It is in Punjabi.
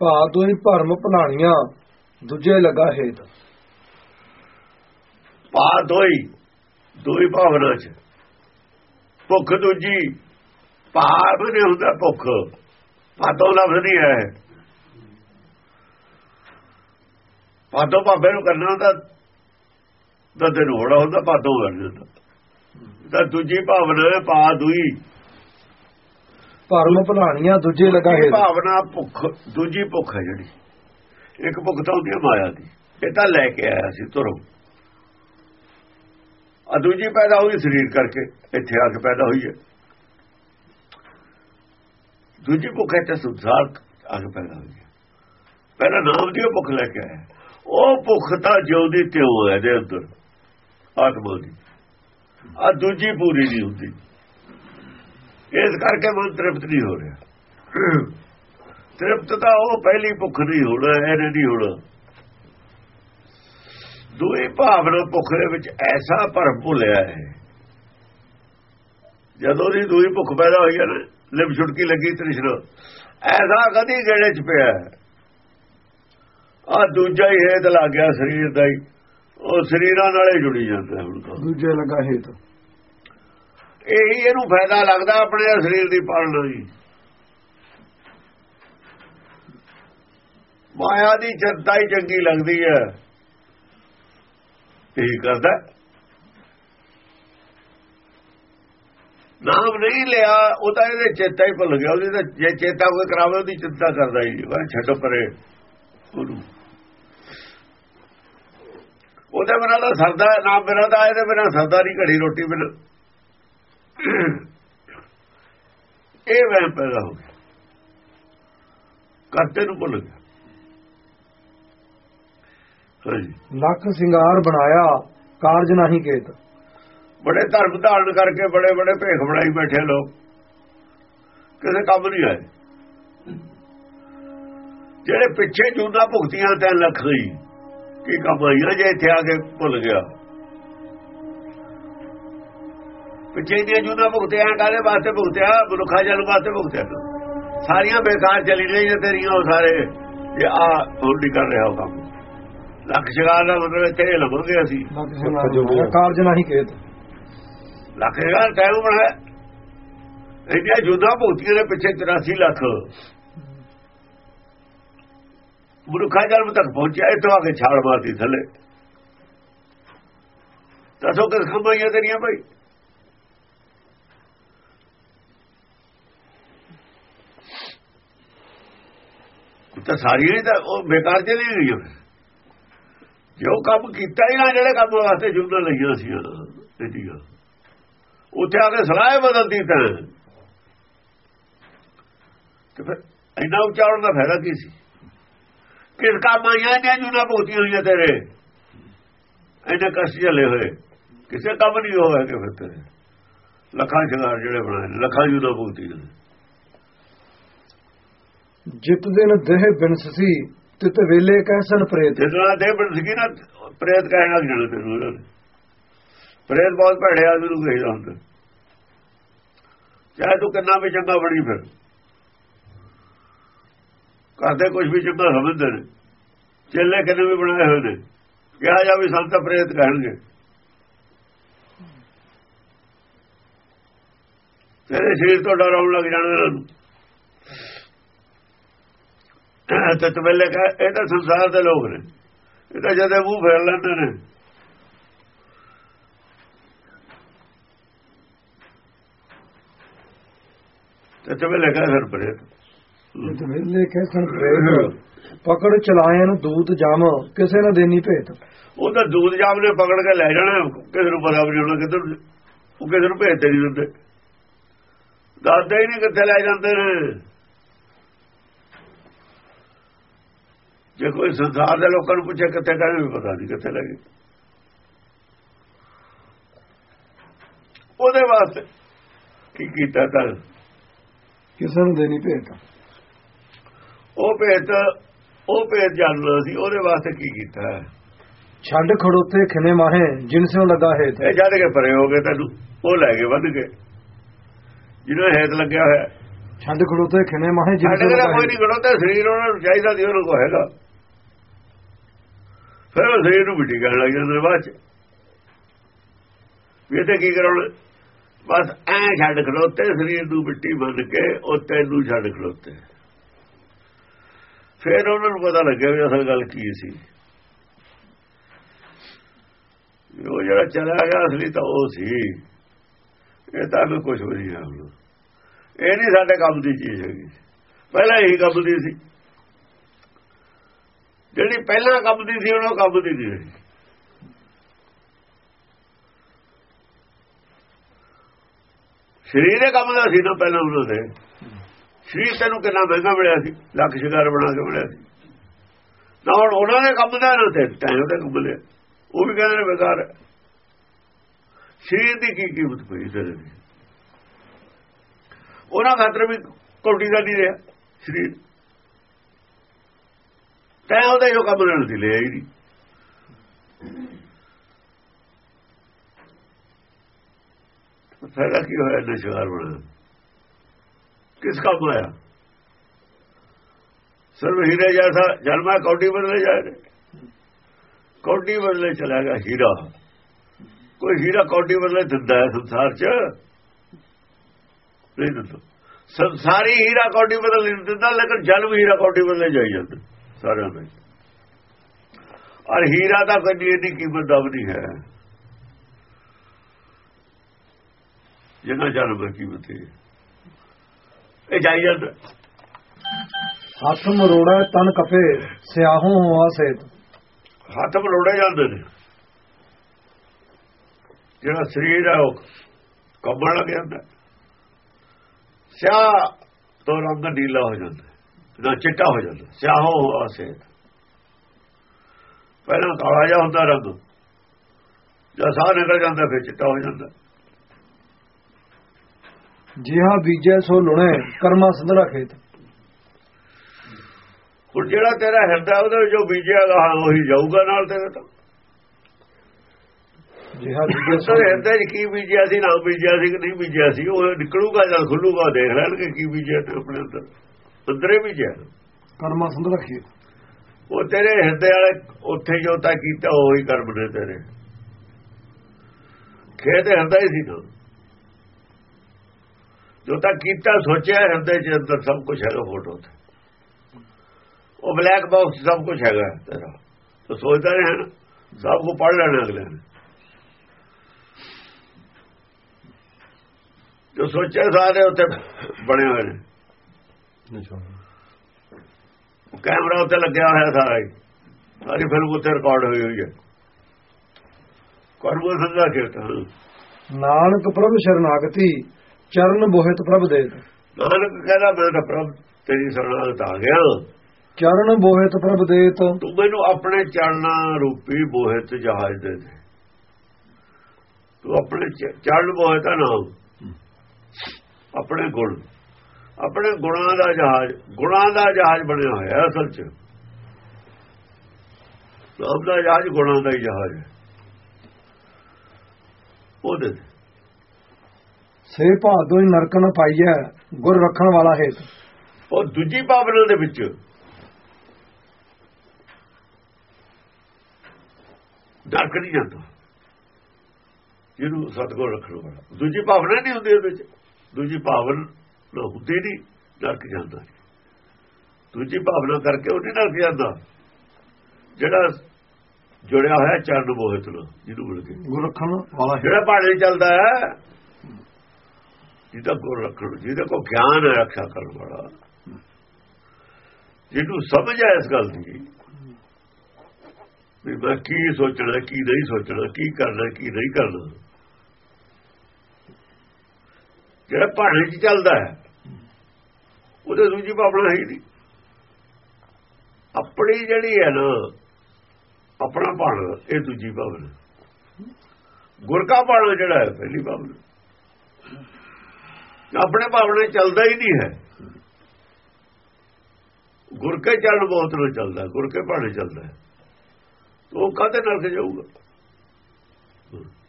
ਭਾ ਦੋਈ ਭਰਮ ਭਲਾਣੀਆਂ, ਦੂਜੇ ਲਗਾ ਹੇਤ। ਪਾ ਦੋਈ ਦੋਈ ਭਾਵਨਾ ਚ। ਭੁੱਖ ਦੂਜੀ ਭਾਵ ਨਹੀਂ ਹੁੰਦਾ ਭੁੱਖ। ਪਾਦੋਂ ਲਫ਼ਜ਼ ਨਹੀਂ ਹੈ। ਪਾਦੋਂ ਭਾਵੇਂ ਨੂੰ ਕਰਨਾ ਹੁੰਦਾ ਤਾਂ ਤੈਨੂੰ ਹੋੜਾ ਹੁੰਦਾ ਪਾਦੋਂ ਕਰ ਜਾਂਦਾ ਤਾਂ ਦੂਜੀ ਭਾਵਨਾ ਹੈ ਪਾ ਦੂਈ। ਭਰਮ ਭਲਾਣੀਆਂ ਦੂਜੇ ਲਗਾ ਹੇਤ ਭਾਵਨਾ ਭੁੱਖ ਦੂਜੀ ਭੁੱਖ ਹੈ ਜਿਹੜੀ। ਇੱਕ ਭੁੱਖ ਤਾਂ ਹੁੰਦੀ ਹੈ ਮਾਇਆ ਦੀ। ਇਹ ਤਾਂ ਲੈ ਕੇ ਆਇਆ ਸੀ ਤੁਰੋਂ। ਆ ਦੂਜੀ ਪੈਦਾ ਹੋਈ ਸਰੀਰ ਕਰਕੇ ਇੱਥੇ ਆ ਕੇ ਪੈਦਾ ਹੋਈ ਹੈ। ਦੂਜੀ ਭੁੱਖ ਇੱਥੇ ਸੰਸਾਰ ਆ ਕੇ ਪੈਦਾ ਹੋਈ ਹੈ। ਪਹਿਲਾਂ ਨਾਮ ਦੀ ਭੁੱਖ ਲੈ ਕੇ ਆਇਆ। ਉਹ ਭੁੱਖ ਤਾਂ ਜਿਉਂਦੀ ਤਿਉ ਹੈ ਦੇ ਅੰਦਰ ਆਤਮਾ ਦੀ। ਆ ਦੂਜੀ ਪੂਰੀ ਨਹੀਂ ਹੁੰਦੀ। ਇਸ ਕਰਕੇ ਮਨ ਤ੍ਰਿਪਤ ਨਹੀਂ ਹੋ ਰਿਹਾ। ਤ੍ਰਿਪਤ ਤਾਂ ਉਹ ਪਹਿਲੀ ਭੁੱਖ ਨਹੀਂ ਹੋਣਾ ਇਹਨੇ ਨਹੀਂ ਹੋਣਾ। ਦੂਈ ਭਾਵਨਾ ਭੁੱਖ ਦੇ ਵਿੱਚ ਐਸਾ ਭਰਮ ਭੁੱਲਿਆ ਹੈ। ਜਦੋਂ ਦੀ ਦੂਈ ਭੁੱਖ ਪੈਦਾ ਹੋਈ ਹੈ ਨਾ ਲਿਪ ਛੁਟਕੀ ਲੱਗੀ ਤ੍ਰਿਸ਼ਨਾ। ਐਸਾ ਕਦੀ ਗੇੜੇ ਚ ਪਿਆ ਆ ਦੂਜਾ ਹੀ ਹੇਤ ਲੱਗ ਗਿਆ ਸਰੀਰ ਦਾ ਹੀ। ਉਹ ਸਰੀਰਾਂ ਨਾਲੇ ਜੁੜੀ ਜਾਂਦਾ ਹੁਣ ਤਾਂ। ਦੂਜੇ ਲੱਗਾ ਹੇਤ। ਇਹੀ ਇਹਨੂੰ ਫਾਇਦਾ ਲੱਗਦਾ ਆਪਣੇ ਸਰੀਰ ਦੀ ਪਾਲਣਾ ਜੀ ਮਾਇਆ ਦੀ ਚਿੰਤਾ ਹੀ ਚੰਗੀ ਲੱਗਦੀ ਹੈ। ਇਹੀ ਕਰਦਾ। ਨਾਮ ਨਹੀਂ ਲਿਆ, ਉਹ ਤਾਂ ਇਹਦੇ ਚੇਤਾ ਹੀ ਭੁੱਲ ਗਿਆ। ਉਹਦੀ ਤਾਂ ਜੇ ਚੇਤਾ ਕੋਈ ਕਰਾਵੇ, ਉਹਦੀ ਚਿੰਤਾ ਕਰਦਾ ਹੀ। ਵਾ ਛੱਡ ਪਰੇ। ਉਹਨੂੰ। ਉਹਦੇ ਬਿਨਾਂ ਤਾਂ ਸਰਦਾ, ਨਾਮ ਬਿਨਾਂ ਤਾਂ ਇਹਦੇ ਬਿਨਾਂ ਸਰਦਾ ਨਹੀਂ, ਘੜੀ ਰੋਟੀ ਬਿਨਾਂ। ਇਹ ਵਹਿਮ ਪੈਦਾ ਹੋ ਗਿਆ। ਕਰਤੇ ਨੂੰ ਭੁੱਲ ਗਿਆ। ਲੱਖ ਸਿੰਗਾਰ ਬਣਾਇਆ ਕਾਰਜ ਨਹੀਂ ਕੇਤ। ਬੜੇ ਧਰਮ ਧਾਰਨ ਕਰਕੇ ਬੜੇ ਬੜੇ ਭੇਖ ਬਣਾਈ ਬੈਠੇ ਲੋਕ। ਕਿਸੇ ਕੰਮ ਨਹੀਂ ਆਏ। ਜਿਹੜੇ ਪਿੱਛੇ ਜੂਨਾ ਭੁਗਤੀਆਂ ਤੇ ਲੱਖ ਗਈ ਕੀ ਕੰਮ ਆਈਆਂ ਜੇ ਇੱਥੇ ਆ ਕੇ ਭੁੱਲ ਗਿਆ। ਪਿੱਛੇ ਦੀਆਂ ਜੂਨਾ ਭੁਗਤਿਆ ਕਾਹਦੇ ਵਾਸਤੇ ਭੁਗਤਿਆ? ਮਨੁੱਖਾ ਜਨ ਵਾਸਤੇ ਭੁਗਤਿਆ। ਸਾਰੀਆਂ ਬੇਕਾਰ ਚਲੀ ਰਹੀਆਂ ਤੇਰੀਆਂ ਉਹ ਸਾਰੇ। ਇਹ ਆ ਹੁਣ ਨਹੀਂ ਕਰ ਰਿਹਾ ਉਹ ਕੰਮ। ਲੱਖ ਸ਼ਿਕਾਰ ਦਾ ਮਤਲਬ ਇੱਥੇ ਲਵਾਂਗੇ ਅਸੀਂ। ਸਿੰਗਾਰ ਕਾਰਜ ਨਹੀਂ ਕੇਤ ਲੱਖ ਹਜ਼ਾਰ ਟਾਈਮ ਬਣਾਇਆ ਇੰਡੀਆ ਜੁਦਾ ਭੂਤੀਆਂ ਦੇ ਪਿੱਛੇ 84 ਲੱਖ। ਮਨੁੱਖਾ ਜਨਮ ਤੱਕ ਪਹੁੰਚਿਆ ਇੱਥੋਂ ਆ ਕੇ ਛਾਲ ਮਾਰਦੀ ਥੱਲੇ। ਦੱਸੋ ਕਿਸ ਖੰਭਾਈਆਂ ਤੇਰੀਆਂ ਭਾਈ? ਤਾਂ ਸਾਰੀਆਂ ਹੀ ਤਾਂ ਉਹ ਬੇਕਾਰ ਚਲੀ ਗਈਆਂ ਜੋ ਕੰਮ ਕੀਤਾ ਹੀ ਨਾ ਜਿਹੜੇ ਕੰਮ ਵਾਸਤੇ ਜੁਗਨ ਲਈਆਂ ਸੀ ਇਹਦੀਆਂ ਉੱਥੇ ਆ ਕੇ ਸਲਾਹ ਬਦਲਦੀ ਤਾਂ। ਤੇ ਫਿਰ ਇੰਨਾ ਉਚਾਰਨ ਦਾ ਫਾਇਦਾ ਕੀ ਸੀ? ਕਿਸ ਕੰਮ ਆਈਆਂ ਨੇ ਜੁਨਾ ਭੂਤੀਆਂ ਹੋਈਆਂ ਤੇਰੇ? ਇੰਨੇ ਕਸ਼ਟ ਚੱਲੇ ਹੋਏ। ਕਿਸੇ ਕੰਮ ਨਹੀਂ ਹੋਇਆ ਕਿ ਫਿਰ ਤੇਰੇ। ਲੱਖਾਂ ਸ਼ਿੰਗਾਰ ਜਿਹੜੇ ਬਣਾਏ ਨੇ, ਲੱਖਾਂ ਜੁਨਾ ਭੂਤੀ ਨੇ। ਜਿਤ ਦਿਨ ਦੇਹ ਬਿਨਸੀ ਤਿਤ ਵੇਲੇ ਕੈਸਨ ਪ੍ਰੇਤ। ਜਿੱਦਣਾ ਦੇਹ ਬਣ ਨਾ, ਪ੍ਰੇਤ ਕਹਿਣ ਲੱਗ ਜਾਣਾ ਤੈਨੂੰ ਉਹਨਾਂ। ਨੇ ਪ੍ਰੇਤ ਬਹੁਤ ਭੈੜੇ ਆਦਮੀ ਨੂੰ ਕਹੀਦਾ ਹੁੰਦਾ। ਚਾਹੇ ਤੂੰ ਕਿੰਨਾ ਵੀ ਚੰਗਾ ਬਣੀ ਫਿਰ। ਕਰਦੇ ਕੁਝ ਵੀ ਚੰਗਾ ਸਮਝਦੇ ਨੇ। ਚੇਲੇ ਕਿੰਨੇ ਵੀ ਬਣਾਏ ਹੋਏ ਨੇ। ਕਿਹਾ ਜਾ ਵੀ ਸੰਤ ਪ੍ਰੇਤ ਕਹਿਣਗੇ। ਤੇਰੇ ਸਰੀਰ ਤੋਂ ਡਰਾਉਣ ਲੱਗ ਜਾਣਾ। ਇਹਨਾਂ ਨੂੰ ਤੇ ਤਵੇਲੇ ਕਹ ਇਹ ਤਾਂ ਸੰਸਾਰ ਦੇ ਲੋਕ ਨੇ। ਇਹ ਤਾਂ ਜਦੇ ਮੂੰਹ ਫੇਰ ਲੈਂਦੇ ਨੇ। ਤੇ ਤਵੇਲੇ ਕਹ ਫਿਰ ਪਰੇ। ਤਿਤ ਵੇਲੇ ਕੈਸਨ ਪ੍ਰੇਤ ਪਕੜ ਚਲਾਇਨ ਦੂਤ ਜਮ ਕਿਸੇ ਨਾ ਦੇਣੀ ਭੇਤ। ਉਹ ਤਾਂ ਦੂਧ ਜਾਮ ਨੇ ਪਕੜ ਕੇ ਲੈ ਜਾਣਾ ਕਿਸੇ ਨੂੰ ਪਤਾ ਵੀ ਨਹੀਂ ਹੋਣਾ ਕਿੱਧਰ ਉਹ ਕਿਸੇ ਨੂੰ ਭੇਜਦੇ ਨਹੀਂ ਦਿੰਦੇ। ਦੱਸਦੇ ਹੀ ਨਹੀਂ ਕਿੱਥੇ ਲੈ ਜਾਂਦੇ ਨੇ। ਜੇ ਕੋਈ ਸੰਸਾਰ ਦੇ ਲੋਕਾਂ ਨੂੰ ਪੁੱਛੇ ਕਿੱਥੇ ਕਹਿੰਦੇ ਵੀ ਪਤਾ ਨਹੀਂ ਕਿੱਥੇ ਲੱਗੇ ਉਹਦੇ ਵਾਸਤੇ ਕੀ ਕੀਤਾ ਤਾਂ? ਕਿਸੇ ਨੂੰ ਦੇਣੀ ਭੇਤ ਉਹ ਭੇਤ ਉਹ ਭੇਤ ਜਾਣਦਾ ਸੀ ਉਹਦੇ ਵਾਸਤੇ ਕੀ ਕੀਤਾ? ਹੈ ਛੱਡ ਖੜੋਤੇ ਖਿਨੇ ਮਾਹੇ ਜਿਨ ਸਿਓ ਲਗਾ ਹੇਤ। ਇਹ ਜਦ ਕੇ ਪਰੇ ਹੋ ਗਏ ਤੈਨੂੰ ਉਹ ਲੈ ਗਏ ਵੱਧ ਕੇ ਜਿਹਨੂੰ ਹੇਤ ਲੱਗਿਆ ਹੋਇਆ। ਛੱਡ ਖੜੋਤੇ ਖਿਨੇ ਮਾਹੇ ਕੇ ਤਾਂ ਜਿੰਦ ਕੋਈ ਨਹੀਂ ਖੜੋਤਾ ਸਰੀਰ ਉਹਨਾਂ ਨੂੰ ਚਾਹੀਦਾ ਸੀ ਉਹਨੂੰ ਕੋ ਹੈਗਾ। ਫਿਰ ਉਹ ਸਰੀਰ ਨੂੰ ਮਿੱਟੀ ਕਰਨ ਲੱਗ ਜਾਂਦੇ ਨੇ ਬਾਅਦ ਚ। ਵੀ ਇਹ ਤੇ ਕੀ ਕਰਾਉਣ ਬਸ ਐ ਛੱਡ ਖੜੋਤੇ ਸਰੀਰ ਨੂੰ ਮਿੱਟੀ ਮੰਨ ਕੇ ਉਹ ਤੈਨੂੰ ਛੱਡ ਖੜੋਤੇ ਫਿਰ ਉਹਨਾਂ ਨੂੰ ਪਤਾ ਲੱਗਿਆ ਵੀ ਅਸਲ ਗੱਲ ਕੀ ਸੀ। ਉਹ ਜਿਹੜਾ ਚਲਾ ਗਿਆ ਅਸਲੀ ਤਾਂ ਉਹ ਸੀ। ਇਹ ਤਾਂ ਮੈਂ ਕੁਝ ਵੀ ਨਹੀਂ ਹੈ ਇਹ ਨਹੀਂ ਸਾਡੇ ਕੰਮ ਦੀ ਚੀਜ਼ ਹੈਗੀ। ਪਹਿਲਾਂ ਇਹੀ ਕੰਮ ਦੀ ਸੀ। ਜਿਹੜੀ ਪਹਿਲਾਂ ਕੰਮ ਦੀ ਸੀ ਉਹਨੂੰ ਕੰਮ ਦੀ ਨਹੀਂ ਰਹੀ। ਸਰੀਰ ਦੇ ਕੰਮ ਦਾ ਸੀ ਨਾ ਪਹਿਲਾਂ ਉਹਨਾਂ ਦੇ ਸਰੀਰ ਤੈਨੂੰ ਕਿੰਨਾ ਮਹਿੰਗਾ ਮਿਲਿਆ ਸੀ, ਲੱਖ ਸ਼ਿਕਾਰ ਬਣਾ ਕੇ ਮਿਲਿਆ ਸੀ। ਨਾ ਹੁਣ ਉਹਨਾਂ ਦੇ ਕੰਮ ਦਾ ਨਾ ਤੇ ਟਾਈਮ ਉਹਦੇ ਕੰਮ ਲਿਆ ਉਹ ਵੀ ਕਹਿੰਦੇ ਨੇ ਬੇਕਾਰ ਹੈ। ਸਰੀਰ ਦੀ ਕੀ ਕੀਮਤ ਪਈ ਤੇਰੇ ਦੀ? ਉਹਨਾਂ ਖਾਤਰ ਵੀ ਕੋਟੀ ਦਾ ਨਹੀਂ ਰਿਹਾ, ਸਰੀਰ। ਤੈਂ ਉਹਦੇ ਜੋ ਕੰਮ ਲੈਣ ਸੀ ਲਿਆ ਹੀ ਨਹੀਂ ਫਾਇਦਾ ਕੀ ਹੋਇਆ ਨਸ਼ਾਰ ਬਣਾ ਕਿਸ ਕੰਮ ਆਇਆ ਸਰਵ ਹੀਰੇ ਜੈਸਾ ਜਨਮਾ ਕੌਡੀ ਬਦਲੇ ਜਾਏ ਕੌਡੀ ਬਦਲੇ ਚਲਾ ਗਿਆ ਹੀਰਾ। ਕੋਈ ਹੀਰਾ ਕੌਡੀ ਬਦਲੇ ਦਿੰਦਾ ਹੈ ਸੰਸਾਰ 'ਚ? ਨਹੀਂ ਦਿੰਦਾ। ਸੰਸਾਰੀ ਹੀਰਾ ਕੌਡੀ ਬਦਲ ਨਹੀਂ ਦਿੰਦਾ, ਲੇਕਿਨ ਜਨਮ ਹੀਰਾ ਕੌਡੀ ਬਦਲੇ ਜਾਈ ਜਾਂਦਾ। ਸਾਰਿਆਂ ਦਾ ਔਰ ਹੀਰਾ ਦਾ ਕੋਈ ਇੰਨੀ ਕੀਮਤ ਦਬ ਨਹੀਂ ਹੈ। ਜਿੰਨਾ ਜਨਮ ਦੀ ਕੀਮਤ ਹੈ। ਇਹ ਜਾਈ ਜਾਂਦਾ। ਹੱਥ ਮਰੋੜਾ ਤਨ ਕਪੇ ਸਿਆਹੋਂ ਹੋਆ ਸੇਤ। ਹੱਥ ਮਲੋੜੇ ਜਾਂਦੇ ਨੇ। ਜਿਹੜਾ ਸਰੀਰ ਹੈ ਉਹ ਕੰਬਣ ਲੱਗ ਜਾਂਦਾ। ਸਿਆਹ ਤੋਂ ਰੰਗ ਨੀਲਾ ਹੋ ਜਾਂਦਾ। ਨਾ ਚਿੱਟਾ ਹੋ ਜਾਂਦਾ ਸਿਆਹੋ ਹੋਆ ਸੇਤ ਪਹਿਲਾਂ ਕਾਲਾ ਜਿਹਾ ਹੁੰਦਾ ਰੰਗ ਜਦ ਸਾਹ ਨਿਕਲ ਜਾਂਦਾ ਫਿਰ ਚਿੱਟਾ ਹੋ ਜਾਂਦਾ। ਜਿਹਾ ਬੀਜੈ ਸੋ ਲੁਣੇ ਕਰਮਾ ਸੰਧੜਾ ਖੇਤ। ਹੁਣ ਜਿਹੜਾ ਤੇਰਾ ਹਿਰਦਾ ਉਹਦੇ ਜੋ ਬੀਜਿਆ ਗਾ ਉਹੀ ਜਾਊਗਾ ਨਾਲ ਤੇਰੇ ਤਾਂ। ਜਿਹਾ ਬੀਜੈ ਸੋ ਹਿਰਦੇ 'ਚ ਕੀ ਬੀਜਿਆ ਸੀ ਨਾ ਬੀਜਿਆ ਸੀ ਕਿ ਨਹੀਂ ਬੀਜਿਆ ਸੀ ਉਹ ਨਿਕਲੂਗਾ ਜਦ ਖੁੱਲੂਗਾ ਦੇਖ ਲੈਣਗੇ ਕੀ ਬੀਜਿਆ ਤੇ ਆਪਣੇ ਅੰਦਰ। ਅੰਦਰੇ ਬੀਜਿਆ ਕਰਮਾ ਸੰਧੜਾ ਖੇਤ ਉਹ ਤੇਰੇ ਹਿਰਦੇ ਵਾਲੇ ਉੱਥੇ ਜੋ ਤਾਂ ਕੀਤਾ ਉਹੀ ਕਰਮ ਨੇ ਤੇਰੇ। ਖੇਤ ਹਿਰਦਾ ਹੀ ਸੀ ਨਾ। ਜੋ ਤਾਂ ਕੀਤਾ ਸੋਚਿਆ ਹਿਰਦੇ ਚ ਅੰਦਰ ਸਭ ਕੁਝ ਹੈਗਾ ਫੋਟੋ ਤੇ। ਉਹ ਬਲੈਕ ਬਾਕਸ ਸਭ ਕੁਝ ਹੈਗਾ ਤੇਰਾ। ਤੋ ਸੋਚਦਾ ਹੈ ਨਾ ਸਭ ਕੋ ਪੜ ਲੈਣਾ ਅਗਲੇ ਨੇ। ਜੋ ਸੋਚਿਆ ਸਾਰੇ ਉੱਤੇ ਬਣੇ ਹੋਏ ਨੇ। ਕੈਮਰਾ ਉੱਤੇ ਲੱਗਿਆ ਹੋਇਆ ਸਾਰਾ ਹੀ। ਸਾਰੀ ਫਿਲਮ ਉੱਤੇ ਰਿਕਾਰਡ ਹੋਈ ਹੋਈ ਹੈ। ਕਰਮੋ ਸੰਗਾ ਕੀਤਾ ਨਾਨਕ ਪ੍ਰਭ ਸ਼ਰਨਾਗਤੀ ਚਰਨ ਬੋਹਿਤ ਪ੍ਰਭ ਦੇ। ਨਾਨਕ ਕਹਿੰਦਾ ਮੈਂ ਤਾਂ ਪ੍ਰਭ ਤੇਰੀ ਸਰਣਾਗਤ ਆ ਗਿਆ। ਚਰਨ ਬੋਹਿਤ ਪ੍ਰਭ ਦੇ ਤੋ। ਮੈਨੂੰ ਆਪਣੇ ਚਰਨਾਂ ਰੂਪੀ ਬੋਹਿਤ ਜਹਾਜ਼ ਦੇ ਦੇ। ਤੂੰ ਆਪਣੇ ਚਰਨ ਬੋਹਿਤ ਦਾ ਨਾਮ ਆਪਣੇ ਗੁਣ ਆਪਣੇ ਗੁਣਾਂ ਦਾ ਜਹਾਜ਼ ਗੁਣਾਂ ਦਾ ਜਹਾਜ਼ ਬਣਿਆ ਹੋਇਆ ਅਸਲ 'ਚ। ਨਾਮ ਦਾ ਜਹਾਜ਼ ਗੁਣਾਂ ਦਾ ਹੀ ਜਹਾਜ਼ ਹੈ। ਉਹਦੇ। ਸੇ ਭਾਦੋ ਹੀ ਨਰਕ ਨ ਪਾਈਐ ਗੁਰ ਰੱਖਣ ਵਾਲਾ ਹੈ ਉਹ ਦੂਜੀ ਭਾਵਨਾ ਦੇ ਵਿੱਚ। ਨਰਕ ਨਹੀਂ ਜਾਂਦਾ। ਜਿਹਨੂੰ ਸਤਗੁਰ ਰੱਖਣ ਵਾਲਾ। ਦੂਜੀ ਭਾਵਨਾ ਨਹੀਂ ਹੁੰਦੀ ਉਹਦੇ ਵਿੱਚ। ਦੂਜੀ ਭਾਵਨਾ ਨਾ ਹੁੰਦੀ ਨਹੀਂ ਨਰਕ ਜਾਂਦਾ। ਦੂਜੀ ਭਾਵਨਾ ਕਰਕੇ ਉਹ ਨਹੀਂ ਨਰਕ ਜਾਂਦਾ। ਜਿਹੜਾ ਜੁੜਿਆ ਹੋਇਆ ਚਰਨ ਮੋਹਿਤ ਨਾਲ ਜਿਹਨੂੰ ਮਿਲ ਕੇ। ਗੁਰ ਰੱਖਣ ਵਾਲਾ ਜਿਹੜਾ ਪਹਾੜੇ ਚੱਲਦਾ ਹੈ ਜਿਹਦਾ ਗੁਰ ਰੱਖਣ ਜਿਹਦੇ ਕੋ ਗਿਆਨ ਹੈ ਰੱਖਿਆ ਕਰਨ ਵਾਲਾ। ਜਿਹਨੂੰ ਸਮਝ ਹੈ ਇਸ ਗੱਲ ਦੀ ਵੀ ਮੈਂ ਕੀ ਸੋਚਣਾ ਕੀ ਨਹੀਂ ਸੋਚਣਾ ਕੀ ਕਰਨਾ ਕੀ ਨਹੀਂ ਕਰਨਾ। ਜਿਹੜਾ ਪਹਾੜੇ 'ਚ ਚੱਲਦਾ ਹੈ ਉਹਦੇ ਦੂਜੀ ਭਾਵਨਾ ਹੈ ਨਹੀਂ। ਆਪਣੀ ਜਿਹੜੀ ਹੈ ਨਾ, ਆਪਣਾ ਭਾਣਾ, ਇਹ ਦੂਜੀ ਭਾਵਨਾ। ਗੁਰ ਕਾ ਭਾਵਨਾ ਜਿਹੜਾ ਹੈ, ਪਹਿਲੀ ਭਾਵਨਾ। ਆਪਣੇ ਭਾਵਨਾ ਚੱਲਦਾ ਹੀ ਨਹੀਂ ਹੈ। ਗੁਰ ਕੇ ਚਰਨ ਬਹੁਤ ਨੂੰ ਚੱਲਦਾ ਗੁਰ ਕੇ ਭਾਣੇ ਚੱਲਦਾ ਉਹ ਕਾਹਦੇ ਨਾਲ ਜਾਊਗਾ?